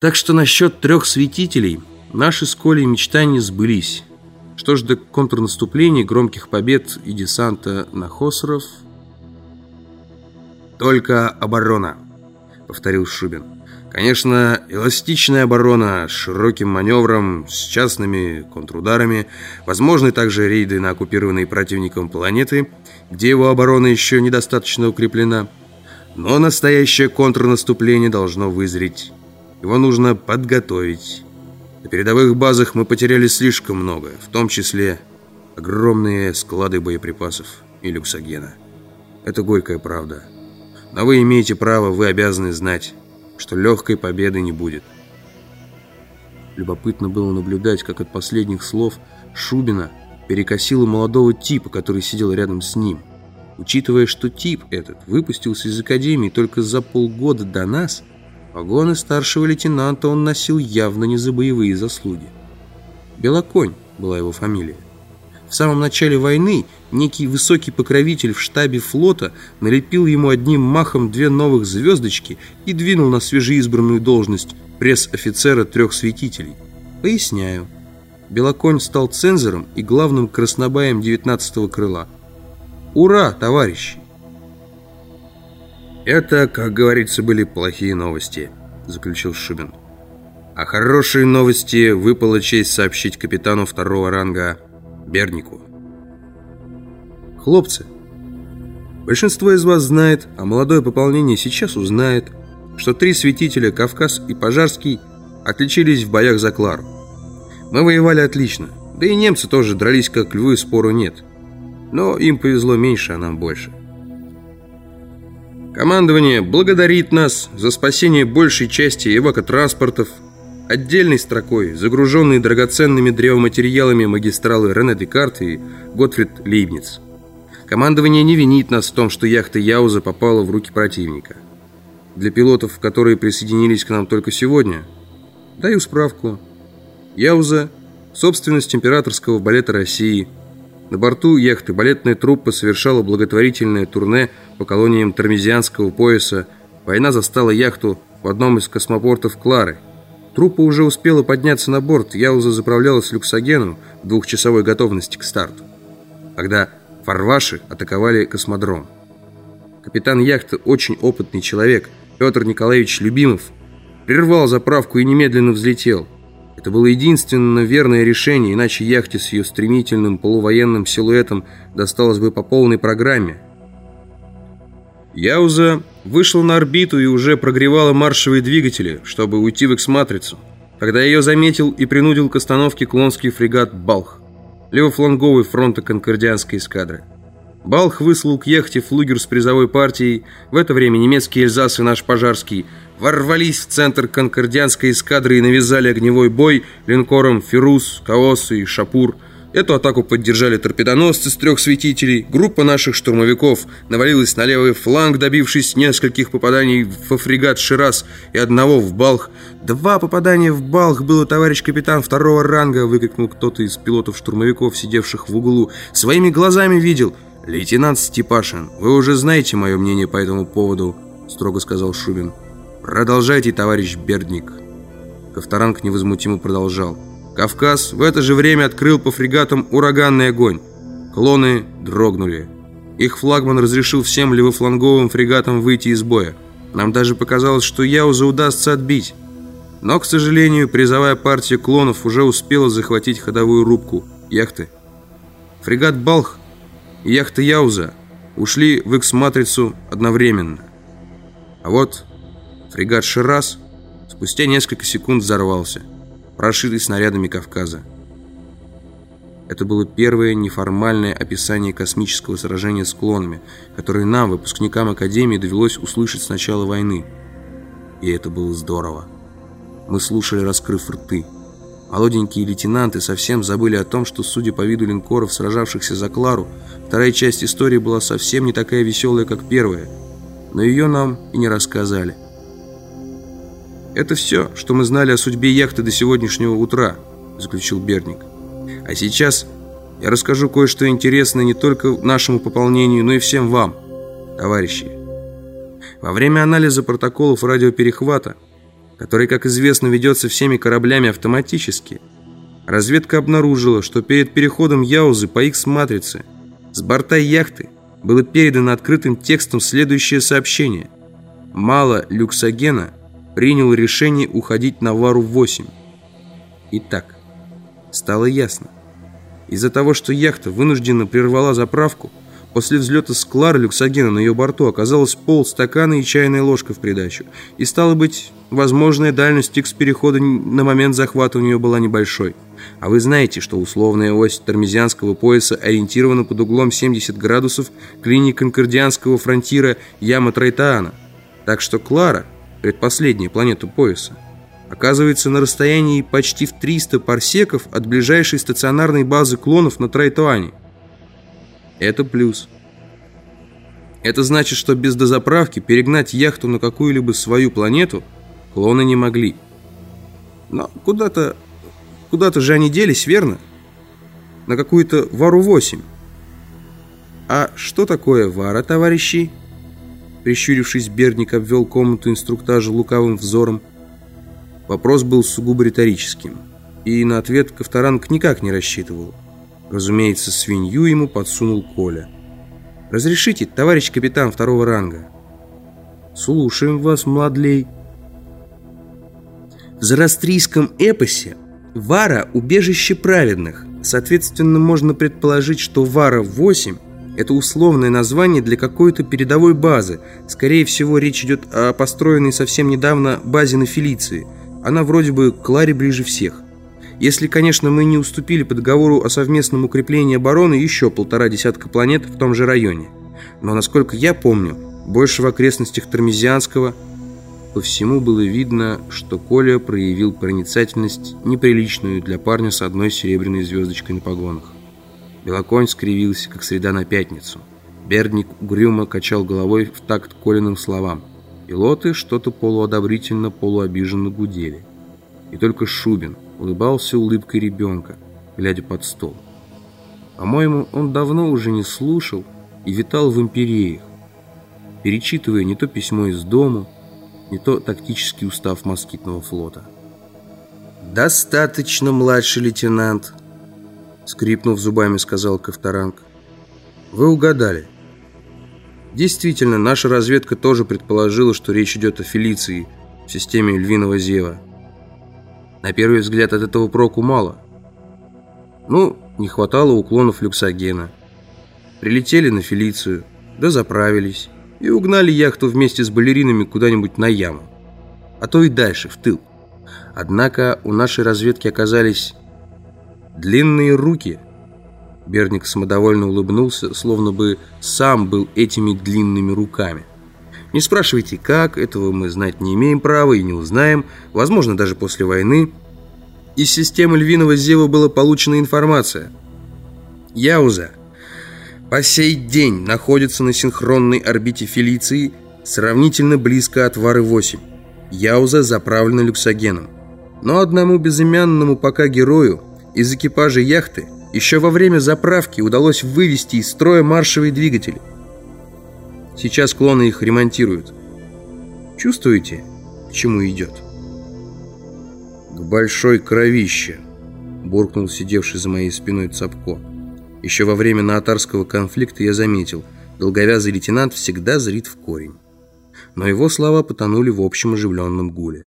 Так что насчет трех святителей наши с Колей мечтания сбылись. Что ж до контрнаступлений, громких побед и десанта на Хосров... «Только оборона», — повторил Шубин. «Конечно, эластичная оборона с широким маневром, с частными контрударами, возможны также рейды на оккупированные противником планеты, где его оборона еще недостаточно укреплена. Но настоящее контрнаступление должно вызреть его нужно подготовить. На передовых базах мы потеряли слишком много, в том числе огромные склады боеприпасов и люксогена. Это горькая правда. Но вы имеете право, вы обязаны знать, что легкой победы не будет. Любопытно было наблюдать, как от последних слов Шубина перекосило молодого типа, который сидел рядом с ним. Учитывая, что тип этот выпустился из академии только за полгода до нас – Погоны старшего лейтенанта он носил явно не за боевые заслуги. Белоконь была его фамилия. В самом начале войны некий высокий покровитель в штабе флота налепил ему одним махом две новых звездочки и двинул на свежеизбранную должность пресс-офицера трех святителей. Поясняю. Белоконь стал цензором и главным краснобаем 19-го крыла. Ура, товарищи! «Это, как говорится, были плохие новости», — заключил Шубин. «А хорошие новости выпала честь сообщить капитану второго ранга Бернику». «Хлопцы, большинство из вас знает, а молодое пополнение сейчас узнает, что три святителя, Кавказ и Пожарский, отличились в боях за Клару. Мы воевали отлично, да и немцы тоже дрались как львы, спору нет. Но им повезло меньше, а нам больше». Командование благодарит нас за спасение большей части эвакотранспортов, отдельной строкой, загруженной драгоценными древоматериалами магистралы Рене Декарт и Готфрид Лейбниц. Командование не винит нас в том, что яхта Яуза попала в руки противника. Для пилотов, которые присоединились к нам только сегодня, даю справку. Яуза – собственность императорского балета России – на борту яхты балетная труппа совершала благотворительное турне по колониям Тормезианского пояса. Война застала яхту в одном из космопортов Клары. Труппа уже успела подняться на борт, Яуза заправлялась люксогеном в двухчасовой готовности к старту. Когда фарваши атаковали космодром. Капитан яхты очень опытный человек, Петр Николаевич Любимов, прервал заправку и немедленно взлетел – это было единственно верное решение, иначе яхте с ее стремительным полувоенным силуэтом досталось бы по полной программе. Яуза вышла на орбиту и уже прогревала маршевые двигатели, чтобы уйти в X-матрицу, когда ее заметил и принудил к остановке клонский фрегат «Балх», левофланговый фронта конкордианской эскадры. Балх выслал к яхте флугер с призовой партией. В это время немецкий Эльзас и наш Пожарский ворвались в центр конкордианской эскадры и навязали огневой бой линкором «Фирус», «Каос» и «Шапур». Эту атаку поддержали торпедоносцы с трех светителей. Группа наших штурмовиков навалилась на левый фланг, добившись нескольких попаданий во фрегат «Шираз» и одного в «Балх». «Два попадания в «Балх» было товарищ капитан второго ранга», выкрикнул кто-то из пилотов-штурмовиков, сидевших в углу. «Своими глазами видел». «Лейтенант Степашин, вы уже знаете мое мнение по этому поводу», строго сказал Шубин. «Продолжайте, товарищ Бердник». Ковторанг невозмутимо продолжал. «Кавказ в это же время открыл по фрегатам ураганный огонь. Клоны дрогнули. Их флагман разрешил всем левофланговым фрегатам выйти из боя. Нам даже показалось, что Яуза удастся отбить. Но, к сожалению, призовая партия клонов уже успела захватить ходовую рубку яхты. Фрегат «Балх» и яхта «Яуза» ушли в X-матрицу одновременно. А вот Фрегат «Шираз» спустя несколько секунд взорвался, прошитый снарядами Кавказа. Это было первое неформальное описание космического сражения с клонами, которое нам, выпускникам Академии, довелось услышать с начала войны. И это было здорово. Мы слушали, раскрыв рты. Молоденькие лейтенанты совсем забыли о том, что, судя по виду линкоров, сражавшихся за Клару, вторая часть истории была совсем не такая веселая, как первая. Но ее нам и не рассказали. «Это все, что мы знали о судьбе яхты до сегодняшнего утра», заключил Берник. «А сейчас я расскажу кое-что интересное не только нашему пополнению, но и всем вам, товарищи. Во время анализа протоколов радиоперехвата который, как известно, ведется всеми кораблями автоматически, разведка обнаружила, что перед переходом Яузы по X-матрице с борта яхты было передано открытым текстом следующее сообщение. Мало люксогена принял решение уходить на Вару-8. Итак, стало ясно. Из-за того, что яхта вынужденно прервала заправку, После взлета с Клары люксогена на ее борту оказалось полстакана и чайная ложка в придачу. И стало быть, возможная дальность X-перехода на момент захвата у нее была небольшой. А вы знаете, что условная ось тормезианского пояса ориентирована под углом 70 градусов к линии конкордианского фронтира Яма Трайтаана. Так что Клара, предпоследняя планета пояса, оказывается на расстоянии почти в 300 парсеков от ближайшей стационарной базы клонов на Трайтуане. Это плюс. Это значит, что без дозаправки перегнать яхту на какую-либо свою планету клоны не могли. Но куда-то... Куда-то же они делись, верно? На какую-то Вару-8. А что такое Вара, товарищи? Прищурившись, Берник обвел комнату инструктажа лукавым взором. Вопрос был сугубо риторическим, и на ответ Ковторанг никак не рассчитывал. Разумеется, свинью ему подсунул Коля. «Разрешите, товарищ капитан второго ранга?» «Слушаем вас, младлей». В зарастрийском эпосе Вара – убежище праведных. Соответственно, можно предположить, что Вара-8 – это условное название для какой-то передовой базы. Скорее всего, речь идет о построенной совсем недавно базе на Фелиции. Она вроде бы к Ларе ближе всех. Если, конечно, мы не уступили по договору о совместном укреплении обороны еще полтора десятка планет в том же районе. Но, насколько я помню, больше в окрестностях Тормезианского по всему было видно, что Коля проявил проницательность неприличную для парня с одной серебряной звездочкой на погонах. Белоконь скривился, как среда на пятницу. Бердник угрюмо качал головой в такт Колиным словам. Пилоты что-то полуодобрительно, полуобиженно гудели. И только Шубин – улыбался улыбкой ребенка, глядя под стол. По-моему, он давно уже не слушал и витал в империях, перечитывая не то письмо из дому, не то тактический устав москитного флота. «Достаточно, младший лейтенант», — скрипнув зубами, сказал Ковторанг. «Вы угадали. Действительно, наша разведка тоже предположила, что речь идет о Фелиции в системе Львиного Зева. На первый взгляд от этого проку мало. Ну, не хватало уклонов люксогена. Прилетели на Фелицию, да заправились и угнали яхту вместе с балеринами куда-нибудь на яму. А то и дальше, в тыл. Однако у нашей разведки оказались длинные руки. Берник самодовольно улыбнулся, словно бы сам был этими длинными руками. Не спрашивайте, как, этого мы знать не имеем права и не узнаем, возможно, даже после войны. Из системы львиного зева была получена информация. Яуза по сей день находится на синхронной орбите Фелиции сравнительно близко от Вары-8. Яуза заправлена люксогеном. Но одному безымянному пока герою из экипажа яхты еще во время заправки удалось вывести из строя маршевые двигатели – Сейчас клоны их ремонтируют. Чувствуете, к чему идет? К большой кровище, буркнул сидевший за моей спиной Цапко. Еще во время наатарского конфликта я заметил, долговязый лейтенант всегда зрит в корень. Но его слова потонули в общем оживленном гуле.